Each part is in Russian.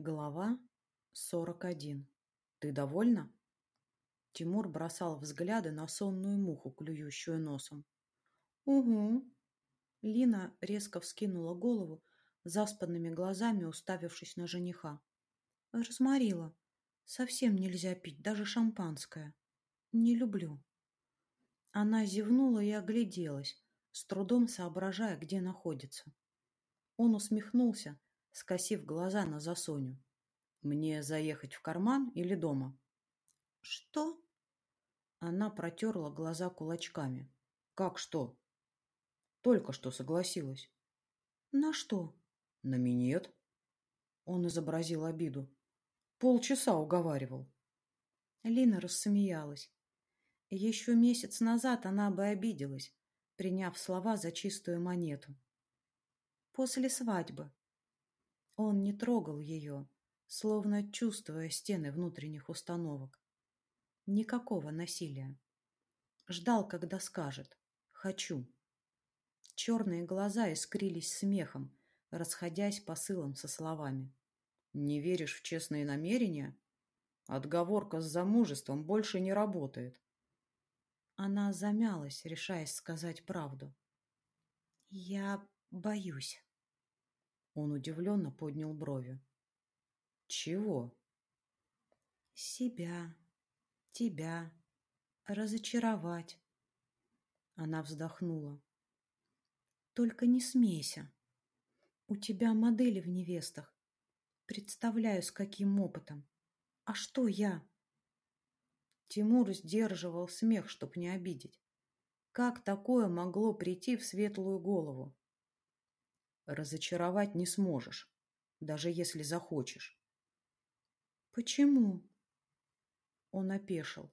Глава 41. Ты довольна? Тимур бросал взгляды на сонную муху, клюющую носом. Угу. Лина резко вскинула голову, заспанными глазами уставившись на жениха. Разморила. Совсем нельзя пить, даже шампанское. Не люблю. Она зевнула и огляделась, с трудом соображая, где находится. Он усмехнулся, скосив глаза на Засоню. «Мне заехать в карман или дома?» «Что?» Она протерла глаза кулачками. «Как что?» «Только что согласилась». «На что?» «На минет». Он изобразил обиду. «Полчаса уговаривал». Лина рассмеялась. Еще месяц назад она бы обиделась, приняв слова за чистую монету. После свадьбы, он не трогал ее, словно чувствуя стены внутренних установок. Никакого насилия. Ждал, когда скажет «хочу». Черные глаза искрились смехом, расходясь посылом со словами. «Не веришь в честные намерения? Отговорка с замужеством больше не работает». Она замялась, решаясь сказать правду. «Я боюсь». Он удивленно поднял брови. Чего? Себя, тебя, разочаровать. Она вздохнула. Только не смейся. У тебя модели в невестах. Представляю, с каким опытом. А что я? Тимур сдерживал смех, чтоб не обидеть. Как такое могло прийти в светлую голову? Разочаровать не сможешь, даже если захочешь. Почему? Он опешил.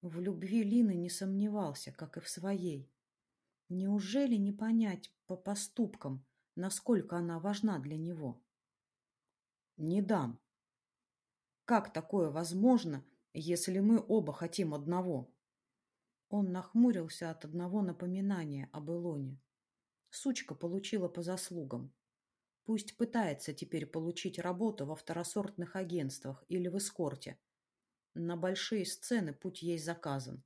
В любви Лины не сомневался, как и в своей. Неужели не понять по поступкам, насколько она важна для него? Не дам. Как такое возможно, если мы оба хотим одного? Он нахмурился от одного напоминания об Илоне. Сучка получила по заслугам. Пусть пытается теперь получить работу во второсортных агентствах или в эскорте. На большие сцены путь ей заказан.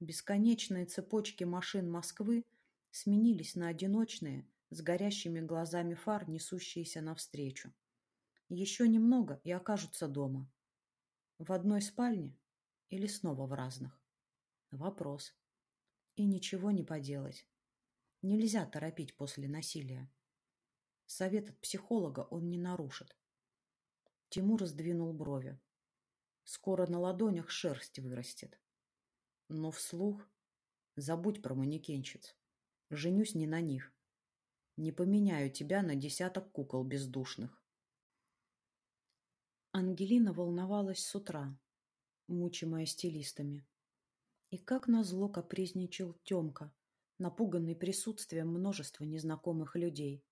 Бесконечные цепочки машин Москвы сменились на одиночные, с горящими глазами фар, несущиеся навстречу. Еще немного и окажутся дома. В одной спальне или снова в разных? Вопрос. И ничего не поделать. Нельзя торопить после насилия. Совет от психолога он не нарушит. Тимур сдвинул брови. Скоро на ладонях шерсть вырастет. Но вслух забудь про манекенщиц. Женюсь не на них. Не поменяю тебя на десяток кукол бездушных. Ангелина волновалась с утра, мучимая стилистами. И как назло капризничал Тёмка, напуганный присутствием множества незнакомых людей.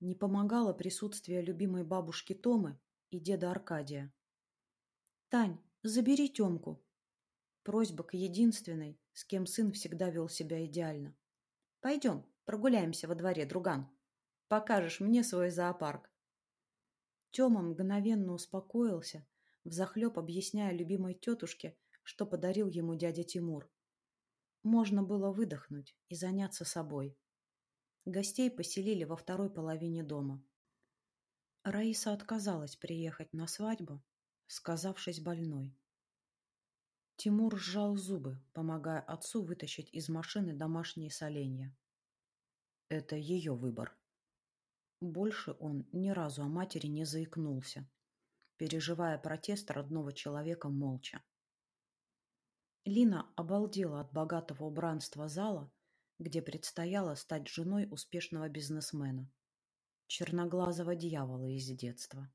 Не помогало присутствие любимой бабушки Томы и деда Аркадия. «Тань, забери Темку!» Просьба к единственной, с кем сын всегда вел себя идеально. «Пойдем, прогуляемся во дворе, друган. Покажешь мне свой зоопарк». Тема мгновенно успокоился, взахлеб объясняя любимой тетушке, что подарил ему дядя Тимур. Можно было выдохнуть и заняться собой. Гостей поселили во второй половине дома. Раиса отказалась приехать на свадьбу, сказавшись больной. Тимур сжал зубы, помогая отцу вытащить из машины домашние соленья. Это ее выбор. Больше он ни разу о матери не заикнулся, переживая протест родного человека молча. Лина обалдела от богатого убранства зала, где предстояло стать женой успешного бизнесмена, черноглазого дьявола из детства.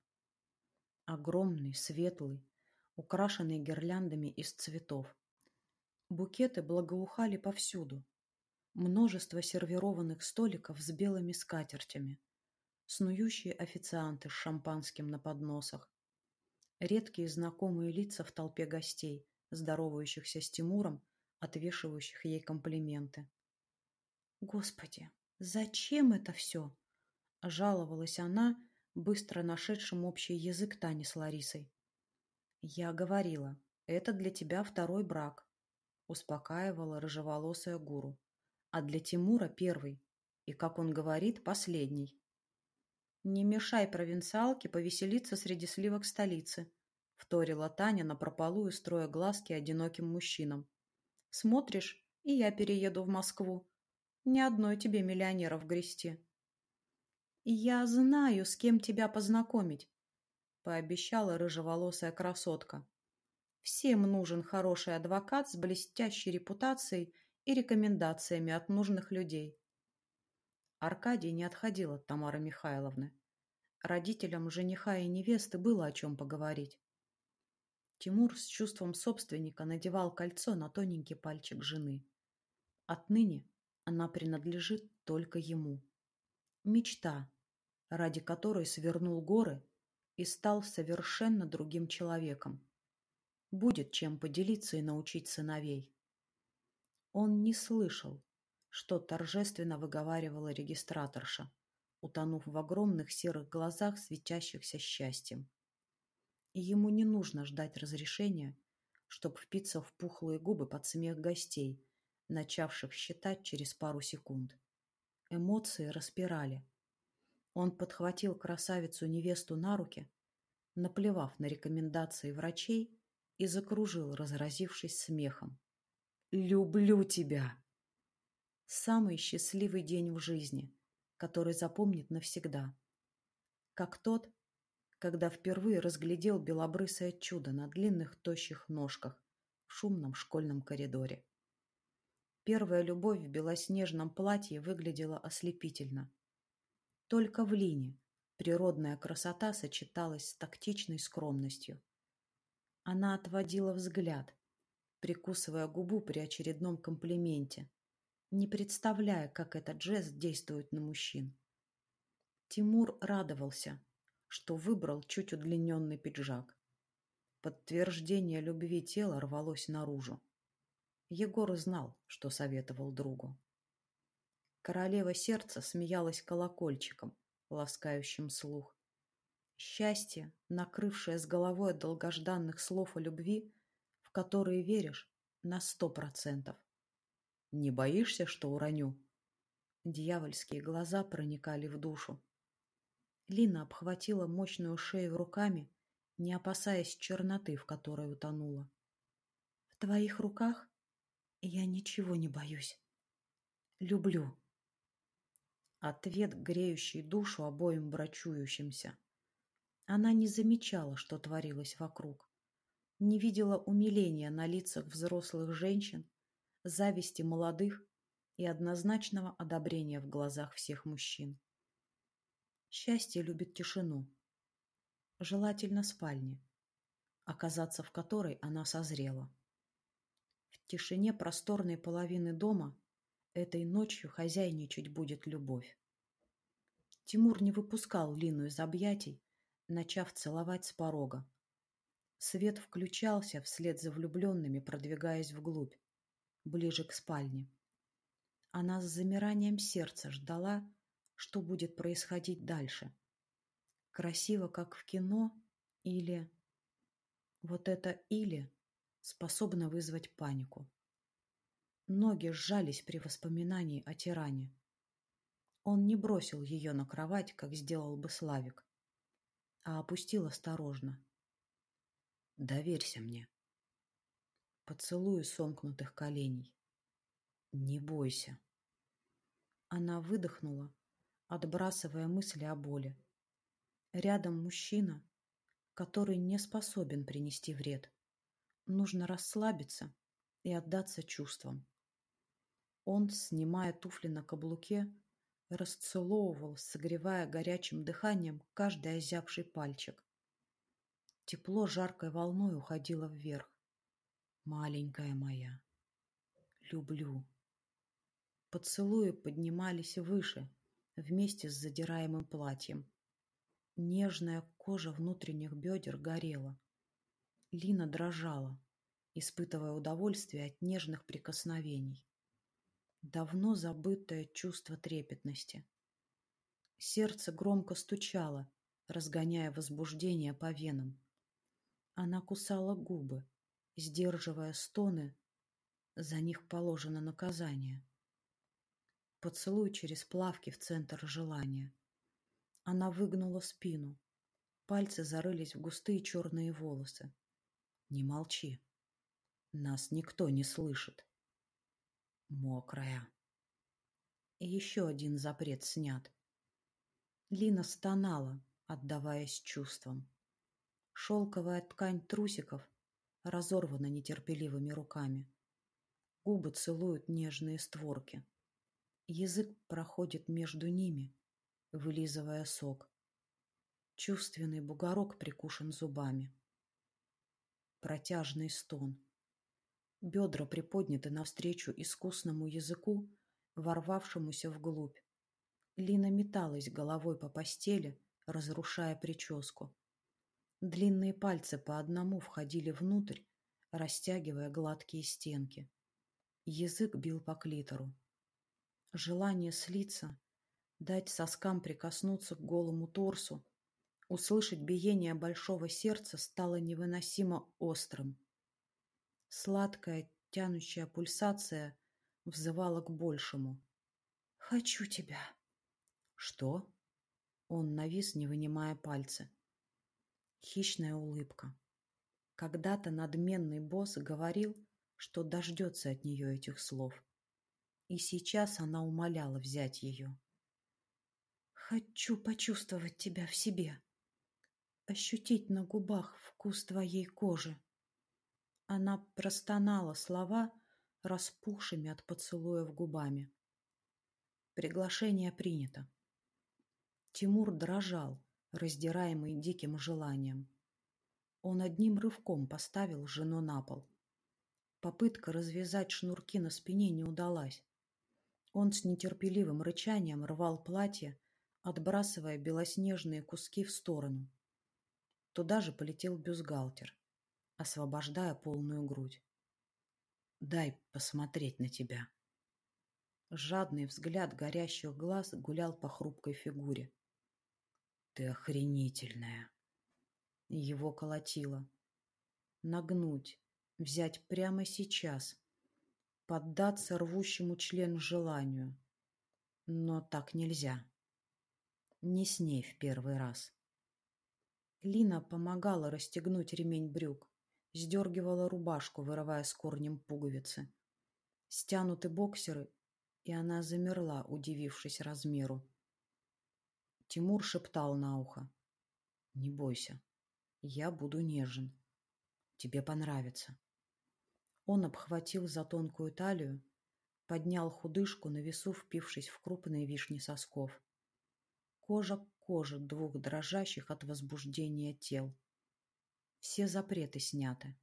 Огромный, светлый, украшенный гирляндами из цветов. Букеты благоухали повсюду. Множество сервированных столиков с белыми скатертями. Снующие официанты с шампанским на подносах. Редкие знакомые лица в толпе гостей – здоровающихся с Тимуром, отвешивающих ей комплименты. «Господи, зачем это все?» – жаловалась она, быстро нашедшим общий язык Тани с Ларисой. «Я говорила, это для тебя второй брак», — успокаивала рыжеволосая гуру. «А для Тимура первый, и, как он говорит, последний». «Не мешай провинциалке повеселиться среди сливок столицы», — вторила Таня напропалую, строя глазки одиноким мужчинам. «Смотришь, и я перееду в Москву. Ни одной тебе миллионеров грести». «Я знаю, с кем тебя познакомить», — пообещала рыжеволосая красотка. «Всем нужен хороший адвокат с блестящей репутацией и рекомендациями от нужных людей». Аркадий не отходил от Тамары Михайловны. Родителям жениха и невесты было о чем поговорить. Тимур с чувством собственника надевал кольцо на тоненький пальчик жены. Отныне она принадлежит только ему. Мечта, ради которой свернул горы и стал совершенно другим человеком. Будет чем поделиться и научить сыновей. Он не слышал, что торжественно выговаривала регистраторша, утонув в огромных серых глазах, светящихся счастьем. И ему не нужно ждать разрешения, чтобы впиться в пухлые губы под смех гостей, начавших считать через пару секунд. Эмоции распирали, он подхватил красавицу-невесту на руки, наплевав на рекомендации врачей, и закружил, разразившись смехом. «Люблю тебя!» Самый счастливый день в жизни, который запомнит навсегда. Как тот, когда впервые разглядел белобрысое чудо на длинных тощих ножках в шумном школьном коридоре. Первая любовь в белоснежном платье выглядела ослепительно. Только в Лине природная красота сочеталась с тактичной скромностью. Она отводила взгляд, прикусывая губу при очередном комплименте, не представляя, как этот жест действует на мужчин. Тимур радовался, что выбрал чуть удлиненный пиджак. Подтверждение любви тела рвалось наружу. Егор знал, что советовал другу. Королева сердца смеялась колокольчиком, ласкающим слух. Счастье, накрывшее с головой от долгожданных слов о любви, в которые веришь на сто процентов. Не боишься, что уроню? Дьявольские глаза проникали в душу. Лина обхватила мощную шею руками, не опасаясь черноты, в которой утонула. В твоих руках я ничего не боюсь. Люблю. Ответ, греющий душу обоим брачующимся. Она не замечала, что творилось вокруг. Не видела умиления на лицах взрослых женщин, зависти молодых и однозначного одобрения в глазах всех мужчин. Счастье любит тишину. Желательно спальни, оказаться в которой она созрела. В тишине просторной половины дома Этой ночью хозяйничать будет любовь. Тимур не выпускал Лину из объятий, начав целовать с порога. Свет включался вслед за влюбленными, продвигаясь вглубь, ближе к спальне. Она с замиранием сердца ждала, что будет происходить дальше. Красиво, как в кино, или... Вот это «или» способно вызвать панику. Ноги сжались при воспоминании о тиране. Он не бросил ее на кровать, как сделал бы Славик, а опустил осторожно. «Доверься мне». Поцелую сомкнутых коленей. «Не бойся». Она выдохнула, отбрасывая мысли о боли. Рядом мужчина, который не способен принести вред. Нужно расслабиться и отдаться чувствам. Он, снимая туфли на каблуке, расцеловывал, согревая горячим дыханием каждый озябший пальчик. Тепло жаркой волной уходило вверх. Маленькая моя, люблю. Поцелуи поднимались выше, вместе с задираемым платьем. Нежная кожа внутренних бедер горела. Лина дрожала, испытывая удовольствие от нежных прикосновений давно забытое чувство трепетности. Сердце громко стучало, разгоняя возбуждение по венам. Она кусала губы, сдерживая стоны, за них положено наказание. Поцелуй через плавки в центр желания. Она выгнула спину. Пальцы зарылись в густые черные волосы. Не молчи. Нас никто не слышит. Мокрая. И еще один запрет снят. Лина стонала, отдаваясь чувствам. Шелковая ткань трусиков разорвана нетерпеливыми руками. Губы целуют нежные створки. Язык проходит между ними, вылизывая сок. Чувственный бугорок прикушен зубами. Протяжный стон. Бедра приподняты навстречу искусному языку, ворвавшемуся вглубь. Лина металась головой по постели, разрушая прическу. Длинные пальцы по одному входили внутрь, растягивая гладкие стенки. Язык бил по клитору. Желание слиться, дать соскам прикоснуться к голому торсу, услышать биение большого сердца стало невыносимо острым. Сладкая, тянущая пульсация взывала к большему. «Хочу тебя!» «Что?» Он навис, не вынимая пальцы. Хищная улыбка. Когда-то надменный босс говорил, что дождется от нее этих слов и сейчас она умоляла взять ее. «Хочу почувствовать тебя в себе, ощутить на губах вкус твоей кожи». Она простонала слова, распухшими от поцелуев губами. Приглашение принято. Тимур дрожал, раздираемый диким желанием. Он одним рывком поставил жену на пол. Попытка развязать шнурки на спине не удалась. Он с нетерпеливым рычанием рвал платье, отбрасывая белоснежные куски в сторону. Туда же полетел бюстгальтер, освобождая полную грудь. «Дай посмотреть на тебя». Жадный взгляд горящих глаз гулял по хрупкой фигуре. «Ты охренительная!» Его колотило. Нагнуть, взять прямо сейчас, поддаться рвущему член желанию. Но так нельзя. Не с ней в первый раз. Лина помогала расстегнуть ремень брюк, сдергивала рубашку, вырывая с корнем пуговицы. Стянуты боксеры, и она замерла, удивившись размеру. Тимур шептал на ухо. «Не бойся, я буду нежен. Тебе понравится». Он обхватил за тонкую талию, поднял худышку на весу, впившись в крупные вишни сосков. Кожа к коже двух дрожащих от возбуждения тел. Все запреты сняты.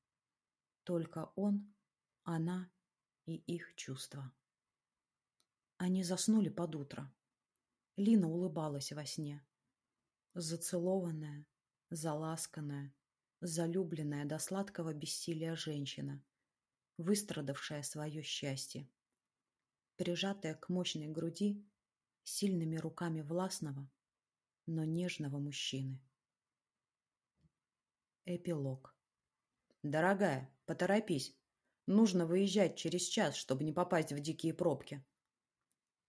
Только он, она и их чувства. Они заснули под утро. Лина улыбалась во сне. Зацелованная, заласканная, залюбленная до сладкого бессилия женщина, выстрадавшая свое счастье. Прижатая к мощной груди сильными руками властного, но нежного мужчины. Эпилог. «Дорогая, поторопись. Нужно выезжать через час, чтобы не попасть в дикие пробки».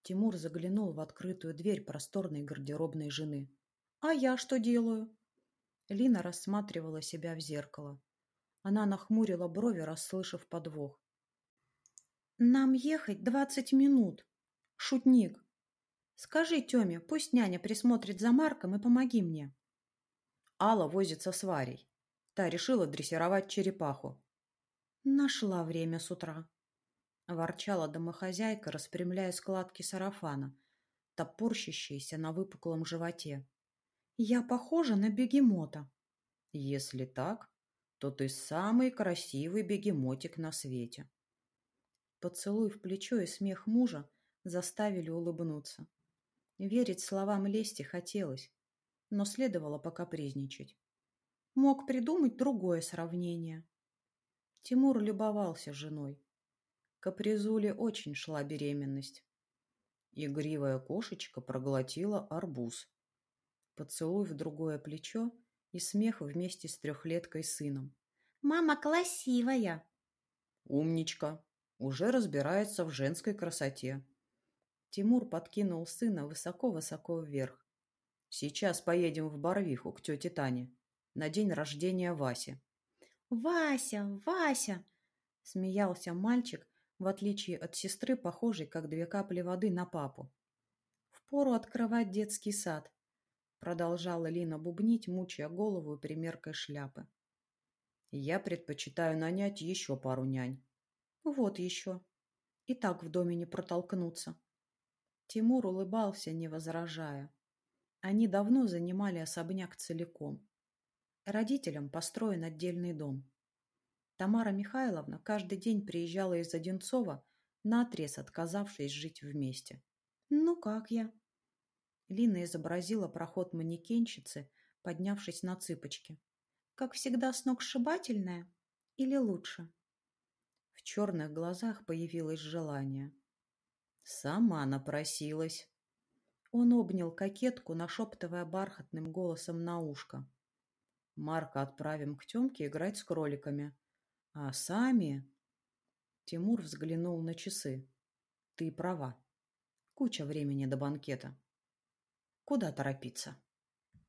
Тимур заглянул в открытую дверь просторной гардеробной жены. «А я что делаю?» Лина рассматривала себя в зеркало. Она нахмурила брови, расслышав подвох. «Нам ехать двадцать минут. Шутник. Скажи Тёме, пусть няня присмотрит за Марком и помоги мне». Алла возится с Варей. Та решила дрессировать черепаху. «Нашла время с утра», — ворчала домохозяйка, распрямляя складки сарафана, топорщащиеся на выпуклом животе. «Я похожа на бегемота». «Если так, то ты самый красивый бегемотик на свете. Поцелуй в плечо и смех мужа заставили улыбнуться. Верить словам лести хотелось, но следовало покапризничать. Мог придумать другое сравнение. Тимур любовался женой. Капризуле очень шла беременность. Игривая кошечка проглотила арбуз. Поцелуй в другое плечо и смех вместе с трехлеткой сыном. «Мама красивая!» «Умничка! Уже разбирается в женской красоте!» Тимур подкинул сына высоко-высоко вверх. «Сейчас поедем в Барвиху к тете Тане на день рождения Васи». «Вася! Вася!» — смеялся мальчик, в отличие от сестры, похожей, как две капли воды, на папу. «Впору открывать детский сад», — продолжала Лина бубнить, мучая голову примеркой шляпы. «Я предпочитаю нанять еще пару нянь». «Вот еще. И так в доме не протолкнуться». Тимур улыбался, не возражая. Они давно занимали особняк целиком. Родителям построен отдельный дом. Тамара Михайловна каждый день приезжала из Одинцова, наотрез отказавшись жить вместе. «Ну как я?» Лина изобразила проход манекенщицы, поднявшись на цыпочки. «Как всегда сногсшибательная? Или лучше?» В черных глазах появилось желание. Сама напросилась. Он обнял кокетку, нашептывая бархатным голосом на ушко. Марка отправим к Тёмке играть с кроликами. А сами... Тимур взглянул на часы. Ты права. Куча времени до банкета. Куда торопиться?